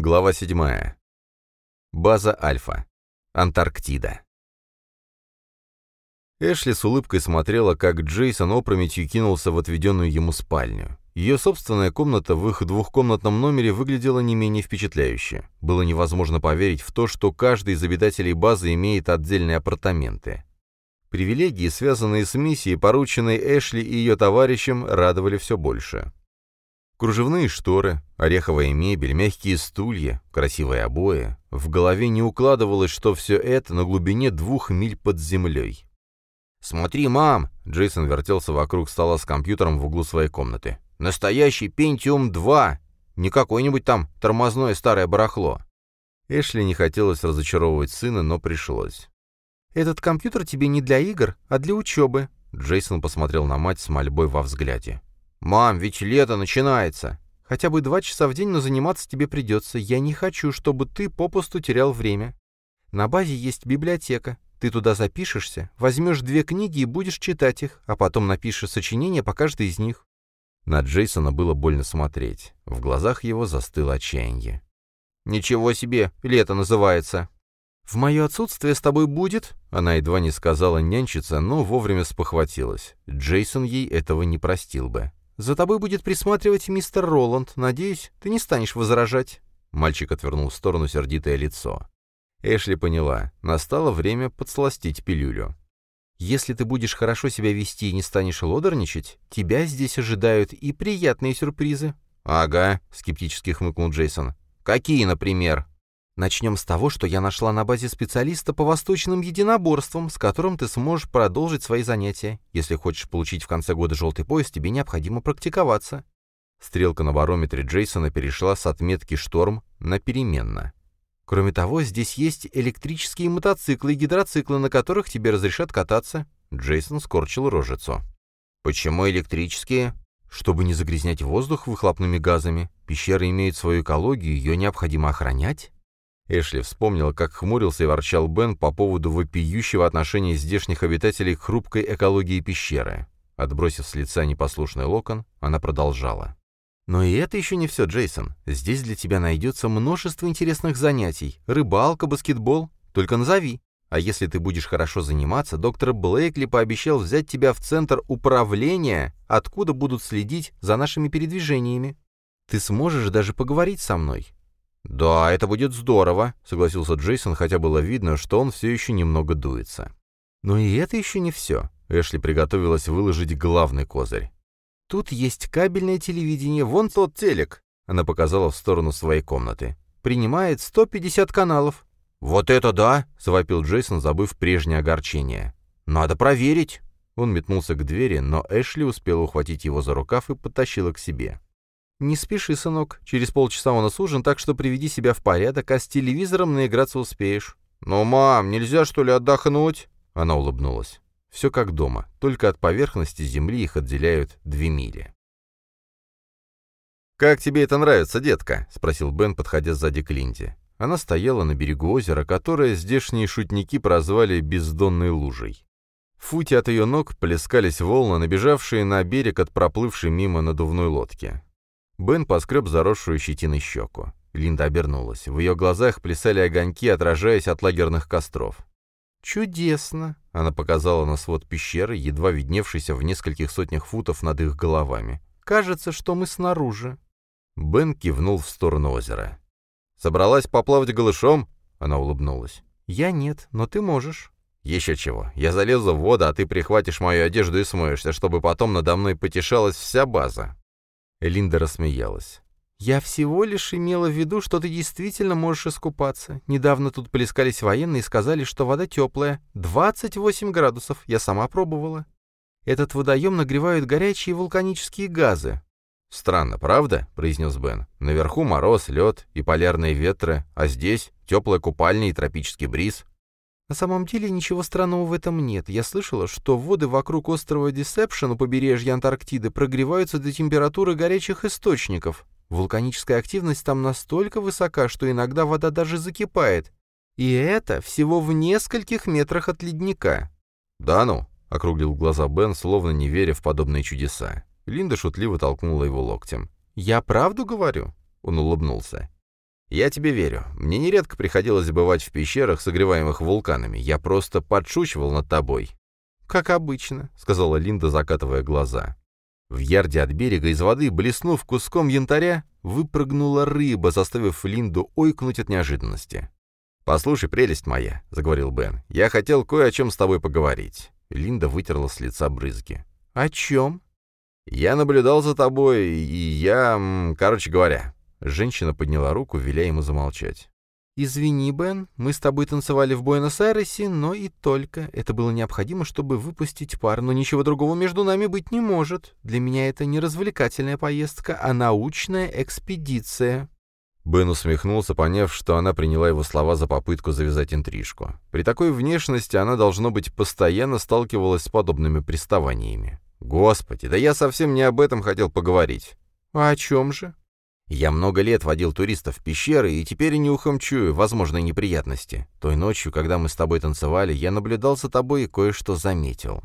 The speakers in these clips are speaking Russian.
Глава 7. База Альфа. Антарктида. Эшли с улыбкой смотрела, как Джейсон опрометью кинулся в отведенную ему спальню. Ее собственная комната в их двухкомнатном номере выглядела не менее впечатляюще. Было невозможно поверить в то, что каждый из обитателей базы имеет отдельные апартаменты. Привилегии, связанные с миссией, порученной Эшли и ее товарищам, радовали все больше. Кружевные шторы, ореховая мебель, мягкие стулья, красивые обои. В голове не укладывалось, что все это на глубине двух миль под землей. «Смотри, мам!» — Джейсон вертелся вокруг стола с компьютером в углу своей комнаты. «Настоящий Pentium 2! Не какое-нибудь там тормозное старое барахло!» Эшли не хотелось разочаровывать сына, но пришлось. «Этот компьютер тебе не для игр, а для учебы», — Джейсон посмотрел на мать с мольбой во взгляде. «Мам, ведь лето начинается!» «Хотя бы два часа в день, но заниматься тебе придется. Я не хочу, чтобы ты попусту терял время. На базе есть библиотека. Ты туда запишешься, возьмешь две книги и будешь читать их, а потом напишешь сочинение по каждой из них». На Джейсона было больно смотреть. В глазах его застыло отчаяние. «Ничего себе, лето называется!» «В мое отсутствие с тобой будет...» Она едва не сказала нянчиться, но вовремя спохватилась. Джейсон ей этого не простил бы. «За тобой будет присматривать мистер Роланд. Надеюсь, ты не станешь возражать». Мальчик отвернул в сторону сердитое лицо. Эшли поняла. Настало время подсластить пилюлю. «Если ты будешь хорошо себя вести и не станешь лодорничать, тебя здесь ожидают и приятные сюрпризы». «Ага», — скептически хмыкнул Джейсон. «Какие, например?» Начнем с того, что я нашла на базе специалиста по восточным единоборствам, с которым ты сможешь продолжить свои занятия. Если хочешь получить в конце года желтый пояс, тебе необходимо практиковаться». Стрелка на барометре Джейсона перешла с отметки «шторм» на «переменно». Кроме того, здесь есть электрические мотоциклы и гидроциклы, на которых тебе разрешат кататься. Джейсон скорчил рожицу. Почему электрические? Чтобы не загрязнять воздух выхлопными газами. Пещера имеет свою экологию, ее необходимо охранять. Эшли вспомнил, как хмурился и ворчал Бен по поводу вопиющего отношения здешних обитателей к хрупкой экологии пещеры. Отбросив с лица непослушный локон, она продолжала. «Но и это еще не все, Джейсон. Здесь для тебя найдется множество интересных занятий. Рыбалка, баскетбол. Только назови. А если ты будешь хорошо заниматься, доктор Блейкли пообещал взять тебя в центр управления, откуда будут следить за нашими передвижениями. Ты сможешь даже поговорить со мной. «Да, это будет здорово», — согласился Джейсон, хотя было видно, что он все еще немного дуется. «Но и это еще не все». Эшли приготовилась выложить главный козырь. «Тут есть кабельное телевидение, вон тот телек», — она показала в сторону своей комнаты. «Принимает 150 каналов». «Вот это да!» — завопил Джейсон, забыв прежнее огорчение. «Надо проверить!» Он метнулся к двери, но Эшли успела ухватить его за рукав и подтащила к себе. «Не спеши, сынок. Через полчаса у нас ужин, так что приведи себя в порядок, а с телевизором наиграться успеешь». «Ну, мам, нельзя, что ли, отдохнуть?» Она улыбнулась. Все как дома, только от поверхности земли их отделяют две мили. «Как тебе это нравится, детка?» — спросил Бен, подходя сзади к Линде. Она стояла на берегу озера, которое здешние шутники прозвали «бездонной лужей». В футе от ее ног плескались волны, набежавшие на берег от проплывшей мимо надувной лодки. Бен поскреб заросшую щетиной щеку. Линда обернулась. В ее глазах плясали огоньки, отражаясь от лагерных костров. «Чудесно!» — она показала на свод пещеры, едва видневшийся в нескольких сотнях футов над их головами. «Кажется, что мы снаружи». Бен кивнул в сторону озера. «Собралась поплавать голышом?» — она улыбнулась. «Я нет, но ты можешь». «Еще чего. Я залезу в воду, а ты прихватишь мою одежду и смоешься, чтобы потом надо мной потешалась вся база». Элинда рассмеялась. «Я всего лишь имела в виду, что ты действительно можешь искупаться. Недавно тут плескались военные и сказали, что вода теплая. 28 градусов. Я сама пробовала. Этот водоем нагревают горячие вулканические газы». «Странно, правда?» — произнес Бен. «Наверху мороз, лед и полярные ветры, а здесь теплая купальня и тропический бриз. На самом деле ничего странного в этом нет. Я слышала, что воды вокруг острова Десепшен у побережья Антарктиды прогреваются до температуры горячих источников. Вулканическая активность там настолько высока, что иногда вода даже закипает. И это всего в нескольких метрах от ледника. «Да ну?» — округлил глаза Бен, словно не веря в подобные чудеса. Линда шутливо толкнула его локтем. «Я правду говорю?» — он улыбнулся. «Я тебе верю. Мне нередко приходилось бывать в пещерах, согреваемых вулканами. Я просто подшучивал над тобой». «Как обычно», — сказала Линда, закатывая глаза. В ярде от берега из воды, блеснув куском янтаря, выпрыгнула рыба, заставив Линду ойкнуть от неожиданности. «Послушай, прелесть моя», — заговорил Бен, — «я хотел кое о чем с тобой поговорить». Линда вытерла с лица брызги. «О чем?» «Я наблюдал за тобой, и я... Короче говоря...» Женщина подняла руку, веля ему замолчать. «Извини, Бен, мы с тобой танцевали в Буэнос-Айресе, но и только. Это было необходимо, чтобы выпустить пар, но ничего другого между нами быть не может. Для меня это не развлекательная поездка, а научная экспедиция». Бен усмехнулся, поняв, что она приняла его слова за попытку завязать интрижку. При такой внешности она, должно быть, постоянно сталкивалась с подобными приставаниями. «Господи, да я совсем не об этом хотел поговорить». «А о чем же?» Я много лет водил туристов в пещеры, и теперь нюхом чую возможные неприятности. Той ночью, когда мы с тобой танцевали, я наблюдал за тобой и кое-что заметил.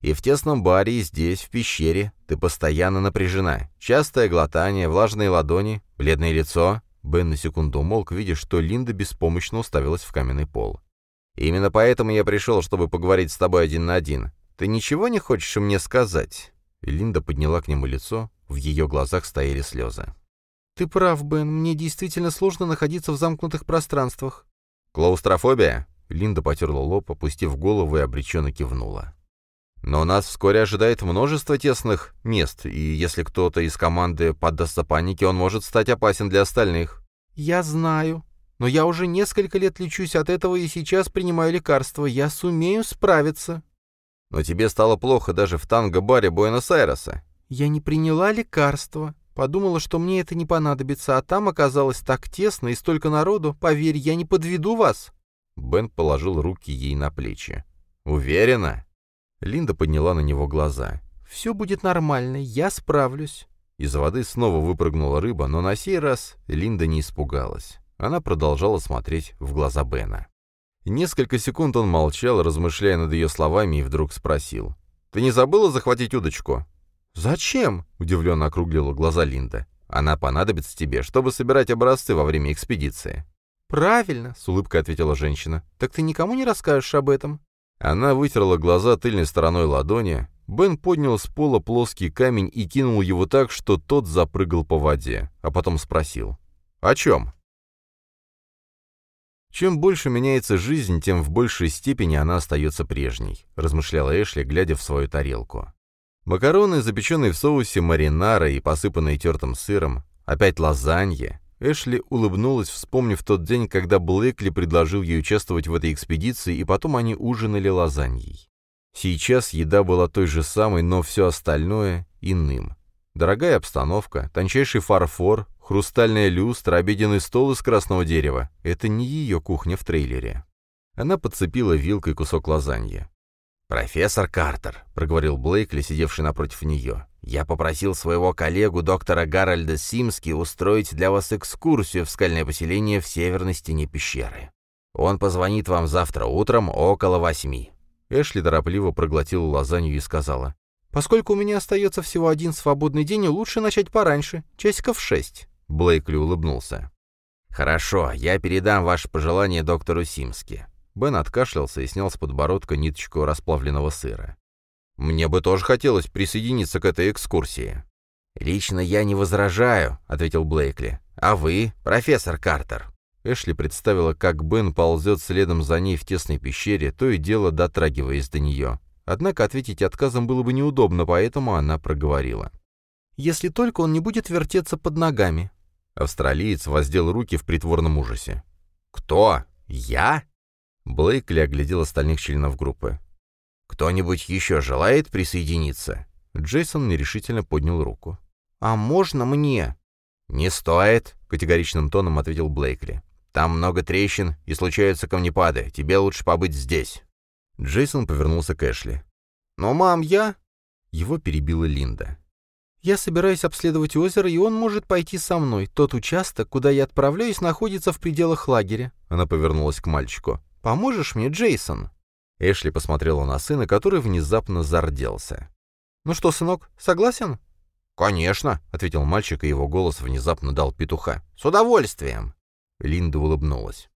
И в тесном баре, и здесь, в пещере, ты постоянно напряжена. Частое глотание, влажные ладони, бледное лицо. Бен на секунду умолк, видя, что Линда беспомощно уставилась в каменный пол. «Именно поэтому я пришел, чтобы поговорить с тобой один на один. Ты ничего не хочешь мне сказать?» Линда подняла к нему лицо, в ее глазах стояли слезы. «Ты прав, Бен, мне действительно сложно находиться в замкнутых пространствах». «Клаустрофобия?» Линда потерла лоб, опустив голову и обреченно кивнула. «Но нас вскоре ожидает множество тесных мест, и если кто-то из команды поддастся панике, он может стать опасен для остальных». «Я знаю. Но я уже несколько лет лечусь от этого и сейчас принимаю лекарства. Я сумею справиться». «Но тебе стало плохо даже в танго-баре Буэнос-Айреса». «Я не приняла лекарства. Подумала, что мне это не понадобится, а там оказалось так тесно и столько народу. Поверь, я не подведу вас». Бен положил руки ей на плечи. «Уверена?» Линда подняла на него глаза. «Все будет нормально, я справлюсь». Из воды снова выпрыгнула рыба, но на сей раз Линда не испугалась. Она продолжала смотреть в глаза Бена. Несколько секунд он молчал, размышляя над ее словами, и вдруг спросил. «Ты не забыла захватить удочку?» «Зачем?» — удивленно округлила глаза Линда. «Она понадобится тебе, чтобы собирать образцы во время экспедиции». «Правильно», — с улыбкой ответила женщина. «Так ты никому не расскажешь об этом?» Она вытерла глаза тыльной стороной ладони. Бен поднял с пола плоский камень и кинул его так, что тот запрыгал по воде, а потом спросил. «О чем?» «Чем больше меняется жизнь, тем в большей степени она остается прежней», — размышляла Эшли, глядя в свою тарелку. Макароны, запеченные в соусе маринара и посыпанные тертым сыром, опять лазанья. Эшли улыбнулась, вспомнив тот день, когда Блэкли предложил ей участвовать в этой экспедиции, и потом они ужинали лазаньей. Сейчас еда была той же самой, но все остальное — иным. Дорогая обстановка, тончайший фарфор, хрустальная люстра, обеденный стол из красного дерева — это не ее кухня в трейлере. Она подцепила вилкой кусок лазаньи. «Профессор Картер», — проговорил Блейкли, сидевший напротив нее, — «я попросил своего коллегу доктора Гарольда Симски устроить для вас экскурсию в скальное поселение в северной стене пещеры. Он позвонит вам завтра утром около восьми». Эшли торопливо проглотила лазанью и сказала, «Поскольку у меня остается всего один свободный день, лучше начать пораньше, часиков шесть». Блейкли улыбнулся. «Хорошо, я передам ваше пожелание доктору Симски. Бен откашлялся и снял с подбородка ниточку расплавленного сыра. «Мне бы тоже хотелось присоединиться к этой экскурсии». «Лично я не возражаю», — ответил Блейкли. «А вы, профессор Картер?» Эшли представила, как Бен ползет следом за ней в тесной пещере, то и дело дотрагиваясь до нее. Однако ответить отказом было бы неудобно, поэтому она проговорила. «Если только он не будет вертеться под ногами». Австралиец воздел руки в притворном ужасе. «Кто? Я?» Блейкли оглядел остальных членов группы. «Кто-нибудь еще желает присоединиться?» Джейсон нерешительно поднял руку. «А можно мне?» «Не стоит», — категоричным тоном ответил Блейкли. «Там много трещин и случаются камнепады. Тебе лучше побыть здесь». Джейсон повернулся к Эшли. «Но, мам, я...» Его перебила Линда. «Я собираюсь обследовать озеро, и он может пойти со мной. Тот участок, куда я отправляюсь, находится в пределах лагеря». Она повернулась к мальчику. Поможешь мне, Джейсон?» Эшли посмотрела на сына, который внезапно зарделся. «Ну что, сынок, согласен?» «Конечно», — ответил мальчик, и его голос внезапно дал петуха. «С удовольствием». Линда улыбнулась.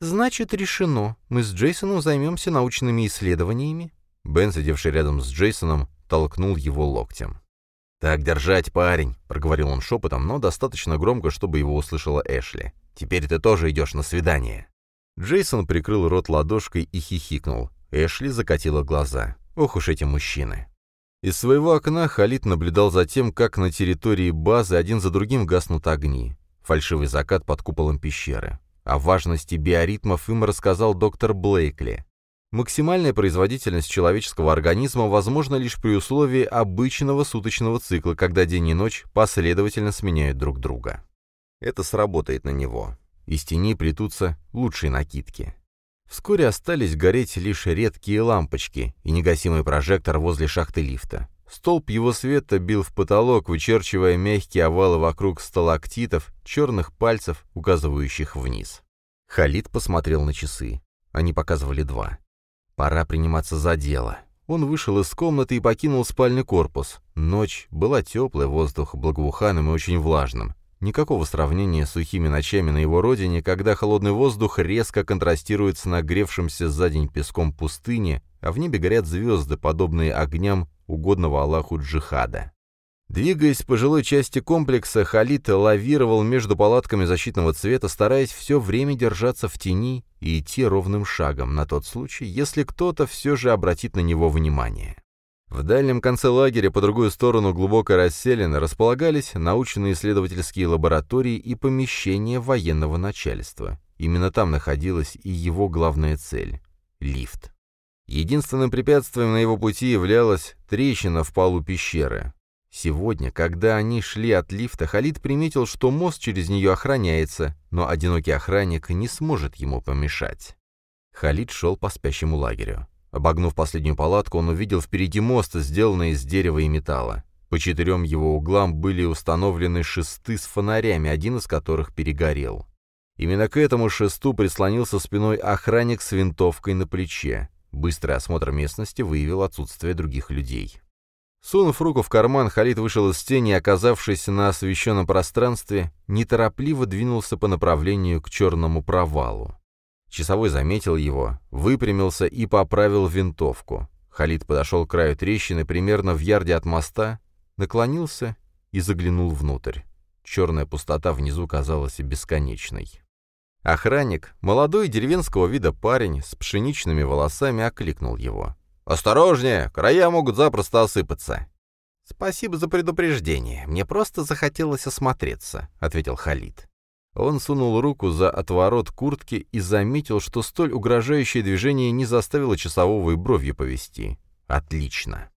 «Значит, решено. Мы с Джейсоном займемся научными исследованиями». Бен, сидевший рядом с Джейсоном, толкнул его локтем. «Так держать, парень», — проговорил он шепотом, но достаточно громко, чтобы его услышала Эшли. «Теперь ты тоже идешь на свидание». Джейсон прикрыл рот ладошкой и хихикнул. Эшли закатила глаза. Ох уж эти мужчины. Из своего окна Халид наблюдал за тем, как на территории базы один за другим гаснут огни. Фальшивый закат под куполом пещеры. О важности биоритмов им рассказал доктор Блейкли. Максимальная производительность человеческого организма возможна лишь при условии обычного суточного цикла, когда день и ночь последовательно сменяют друг друга. Это сработает на него. Из тени плетутся лучшие накидки. Вскоре остались гореть лишь редкие лампочки и негасимый прожектор возле шахты лифта. Столб его света бил в потолок, вычерчивая мягкие овалы вокруг сталактитов, черных пальцев, указывающих вниз. Халид посмотрел на часы. Они показывали два. Пора приниматься за дело. Он вышел из комнаты и покинул спальный корпус. Ночь была теплая, воздух благоуханным и очень влажным. Никакого сравнения с сухими ночами на его родине, когда холодный воздух резко контрастирует с нагревшимся за день песком пустыни, а в небе горят звезды, подобные огням угодного Аллаху джихада. Двигаясь по жилой части комплекса, Халид лавировал между палатками защитного цвета, стараясь все время держаться в тени и идти ровным шагом на тот случай, если кто-то все же обратит на него внимание. В дальнем конце лагеря, по другую сторону глубоко расселены, располагались научно-исследовательские лаборатории и помещения военного начальства. Именно там находилась и его главная цель — лифт. Единственным препятствием на его пути являлась трещина в полу пещеры. Сегодня, когда они шли от лифта, Халид приметил, что мост через нее охраняется, но одинокий охранник не сможет ему помешать. Халид шел по спящему лагерю. Обогнув последнюю палатку, он увидел впереди мост, сделанный из дерева и металла. По четырем его углам были установлены шесты с фонарями, один из которых перегорел. Именно к этому шесту прислонился спиной охранник с винтовкой на плече. Быстрый осмотр местности выявил отсутствие других людей. Сунув руку в карман, Халид вышел из тени и, оказавшись на освещенном пространстве, неторопливо двинулся по направлению к черному провалу. Часовой заметил его, выпрямился и поправил винтовку. Халид подошел к краю трещины примерно в ярде от моста, наклонился и заглянул внутрь. Черная пустота внизу казалась бесконечной. Охранник, молодой деревенского вида парень с пшеничными волосами, окликнул его. «Осторожнее! Края могут запросто осыпаться!» «Спасибо за предупреждение. Мне просто захотелось осмотреться», — ответил Халид. Он сунул руку за отворот куртки и заметил, что столь угрожающее движение не заставило часового и бровью повести. Отлично.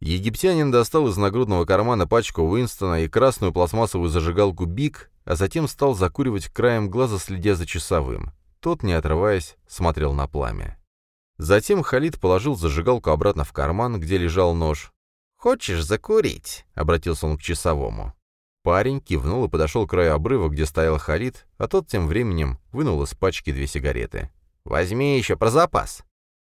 Египтянин достал из нагрудного кармана пачку Уинстона и красную пластмассовую зажигалку «Биг», а затем стал закуривать краем глаза, следя за часовым. Тот, не отрываясь, смотрел на пламя. Затем Халид положил зажигалку обратно в карман, где лежал нож. «Хочешь закурить?» — обратился он к часовому. Парень кивнул и подошел к краю обрыва, где стоял Халид, а тот тем временем вынул из пачки две сигареты. «Возьми еще про запас!»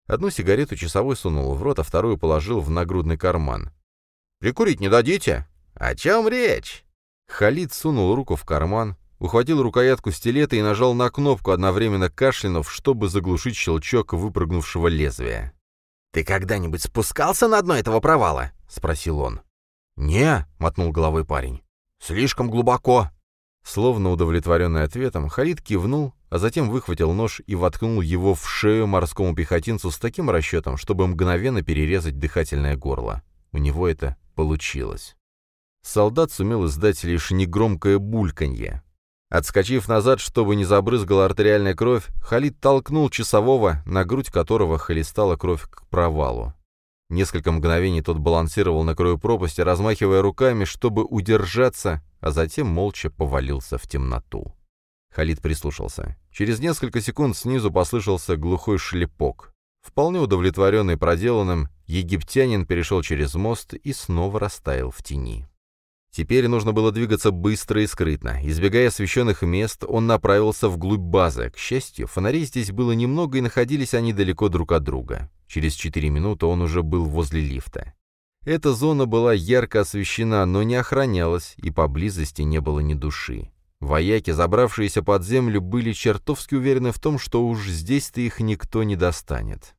Одну сигарету часовой сунул в рот, а вторую положил в нагрудный карман. «Прикурить не дадите?» «О чем речь?» Халид сунул руку в карман, ухватил рукоятку стилета и нажал на кнопку, одновременно кашлянув, чтобы заглушить щелчок выпрыгнувшего лезвия. «Ты когда-нибудь спускался на дно этого провала?» — спросил он. «Не», — мотнул головой парень. «Слишком глубоко». Словно удовлетворенный ответом, Халид кивнул, а затем выхватил нож и воткнул его в шею морскому пехотинцу с таким расчетом, чтобы мгновенно перерезать дыхательное горло. У него это получилось. Солдат сумел издать лишь негромкое бульканье. Отскочив назад, чтобы не забрызгала артериальная кровь, Халид толкнул часового, на грудь которого хлестала кровь к провалу. Несколько мгновений тот балансировал на краю пропасти, размахивая руками, чтобы удержаться, а затем молча повалился в темноту. Халид прислушался. Через несколько секунд снизу послышался глухой шлепок. Вполне удовлетворенный проделанным, египтянин перешел через мост и снова растаял в тени. Теперь нужно было двигаться быстро и скрытно. Избегая освещенных мест, он направился вглубь базы. К счастью, фонарей здесь было немного, и находились они далеко друг от друга. Через четыре минуты он уже был возле лифта. Эта зона была ярко освещена, но не охранялась, и поблизости не было ни души. Вояки, забравшиеся под землю, были чертовски уверены в том, что уж здесь-то их никто не достанет.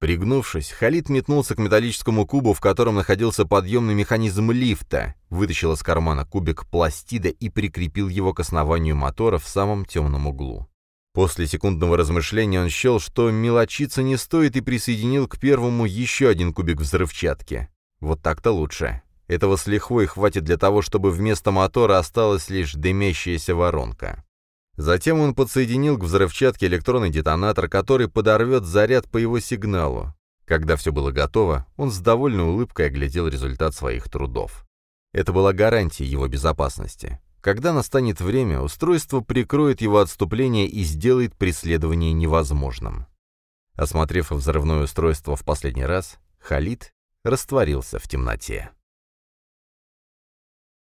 Пригнувшись, Халид метнулся к металлическому кубу, в котором находился подъемный механизм лифта, вытащил из кармана кубик пластида и прикрепил его к основанию мотора в самом темном углу. После секундного размышления он счел, что мелочиться не стоит, и присоединил к первому еще один кубик взрывчатки. Вот так-то лучше. Этого с лихвой хватит для того, чтобы вместо мотора осталась лишь дымящаяся воронка. Затем он подсоединил к взрывчатке электронный детонатор, который подорвет заряд по его сигналу. Когда все было готово, он с довольной улыбкой оглядел результат своих трудов. Это была гарантия его безопасности. Когда настанет время, устройство прикроет его отступление и сделает преследование невозможным. Осмотрев взрывное устройство в последний раз, Халид растворился в темноте.